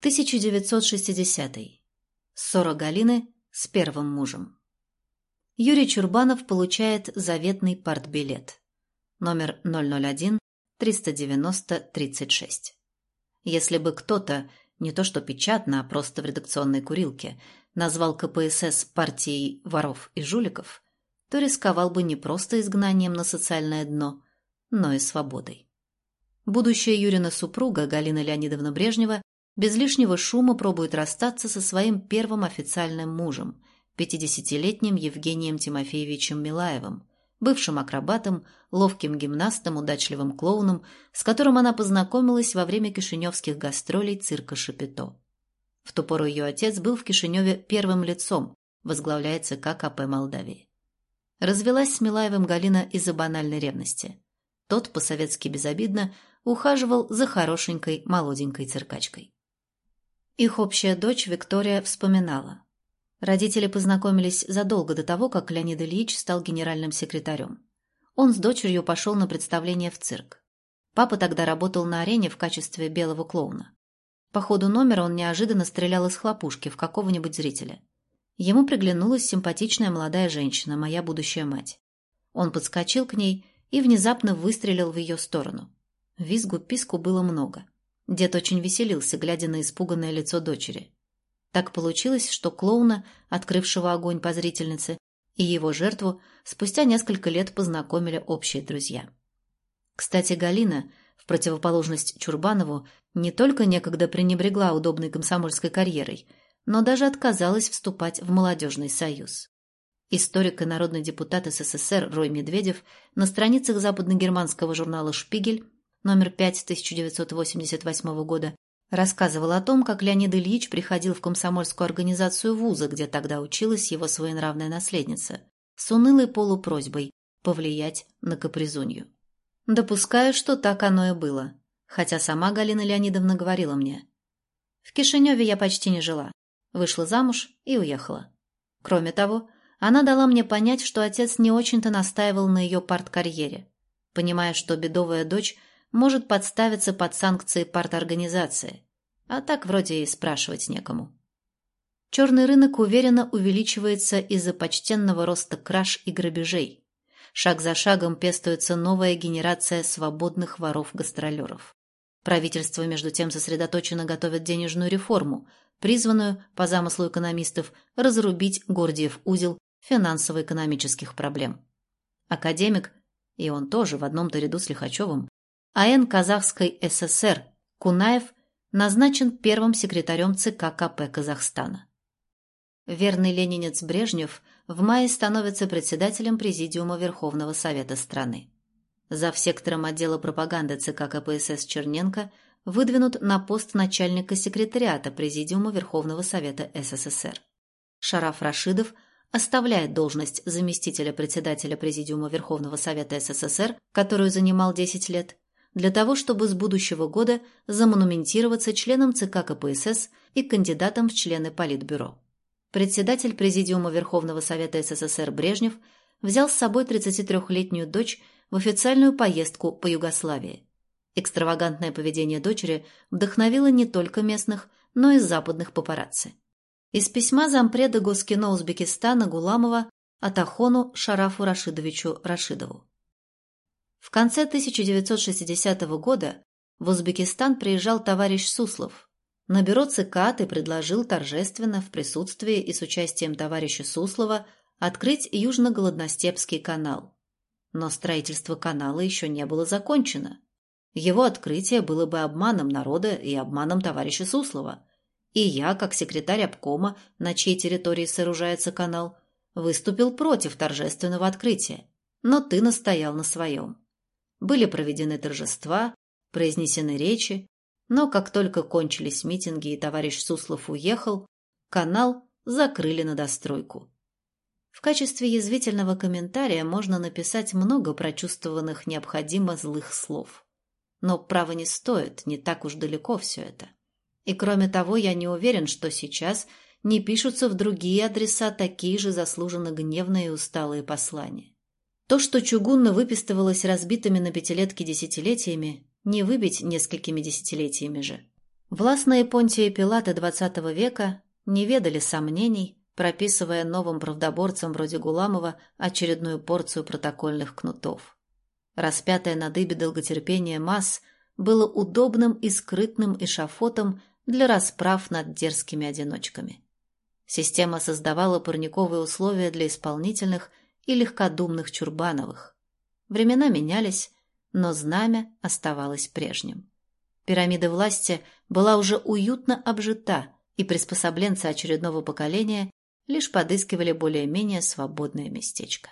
1960. Ссора Галины с первым мужем. Юрий Чурбанов получает заветный партбилет. Номер 001-390-36. Если бы кто-то, не то что печатно, а просто в редакционной курилке, назвал КПСС партией воров и жуликов, то рисковал бы не просто изгнанием на социальное дно, но и свободой. Будущая Юрина супруга Галина Леонидовна Брежнева без лишнего шума пробует расстаться со своим первым официальным мужем, 50-летним Евгением Тимофеевичем Милаевым, бывшим акробатом, ловким гимнастом, удачливым клоуном, с которым она познакомилась во время кишиневских гастролей цирка «Шапито». В ту пору ее отец был в Кишиневе первым лицом, возглавляя ЦК КП Молдавии. Развелась с Милаевым Галина из-за банальной ревности. Тот, по-советски безобидно, ухаживал за хорошенькой молоденькой циркачкой. Их общая дочь Виктория вспоминала. Родители познакомились задолго до того, как Леонид Ильич стал генеральным секретарем. Он с дочерью пошел на представление в цирк. Папа тогда работал на арене в качестве белого клоуна. По ходу номера он неожиданно стрелял из хлопушки в какого-нибудь зрителя. Ему приглянулась симпатичная молодая женщина, моя будущая мать. Он подскочил к ней и внезапно выстрелил в ее сторону. Визгу-писку было много. Дед очень веселился, глядя на испуганное лицо дочери. Так получилось, что клоуна, открывшего огонь по зрительнице, и его жертву спустя несколько лет познакомили общие друзья. Кстати, Галина, в противоположность Чурбанову, не только некогда пренебрегла удобной комсомольской карьерой, но даже отказалась вступать в молодежный союз. Историк и народный депутат СССР Рой Медведев на страницах западногерманского журнала «Шпигель» номер 5 1988 года, рассказывал о том, как Леонид Ильич приходил в комсомольскую организацию вуза, где тогда училась его своенравная наследница, с унылой полупросьбой повлиять на капризунью. Допускаю, что так оно и было, хотя сама Галина Леонидовна говорила мне. В Кишиневе я почти не жила, вышла замуж и уехала. Кроме того, она дала мне понять, что отец не очень-то настаивал на ее парткарьере, понимая, что бедовая дочь может подставиться под санкции парторганизации, а так вроде и спрашивать некому. Черный рынок уверенно увеличивается из-за почтенного роста краж и грабежей. Шаг за шагом пестуется новая генерация свободных воров-гастролеров. Правительство, между тем, сосредоточенно готовит денежную реформу, призванную, по замыслу экономистов, разрубить Гордиев узел финансово-экономических проблем. Академик, и он тоже в одном-то ряду с Лихачевым, АН Казахской ССР Кунаев назначен первым секретарем ЦК КП Казахстана. Верный ленинец Брежнев в мае становится председателем Президиума Верховного Совета страны. За сектором отдела пропаганды ЦК КПСС Черненко выдвинут на пост начальника секретариата Президиума Верховного Совета СССР. Шараф Рашидов оставляет должность заместителя председателя Президиума Верховного Совета СССР, которую занимал 10 лет, для того, чтобы с будущего года замонументироваться членом ЦК КПСС и кандидатом в члены Политбюро. Председатель Президиума Верховного Совета СССР Брежнев взял с собой 33-летнюю дочь в официальную поездку по Югославии. Экстравагантное поведение дочери вдохновило не только местных, но и западных папарацци. Из письма зампреда Госкино Узбекистана Гуламова Атахону Шарафу Рашидовичу Рашидову. В конце 1960 года в Узбекистан приезжал товарищ Суслов. На бюро ЦК ты предложил торжественно в присутствии и с участием товарища Суслова открыть Южно-Голодностепский канал. Но строительство канала еще не было закончено. Его открытие было бы обманом народа и обманом товарища Суслова. И я, как секретарь обкома, на чьей территории сооружается канал, выступил против торжественного открытия. Но ты настоял на своем. Были проведены торжества, произнесены речи, но как только кончились митинги и товарищ Суслов уехал, канал закрыли на достройку. В качестве язвительного комментария можно написать много прочувствованных необходимо злых слов. Но право не стоит, не так уж далеко все это. И кроме того, я не уверен, что сейчас не пишутся в другие адреса такие же заслуженно гневные и усталые послания. То, что чугунно выпистывалось разбитыми на пятилетки десятилетиями, не выбить несколькими десятилетиями же. Властные Понтии Пилаты XX века не ведали сомнений, прописывая новым правдоборцам вроде Гуламова очередную порцию протокольных кнутов. Распятое на дыбе долготерпение масс было удобным и скрытным эшафотом для расправ над дерзкими одиночками. Система создавала парниковые условия для исполнительных и легкодумных Чурбановых. Времена менялись, но знамя оставалось прежним. Пирамида власти была уже уютно обжита, и приспособленцы очередного поколения лишь подыскивали более-менее свободное местечко.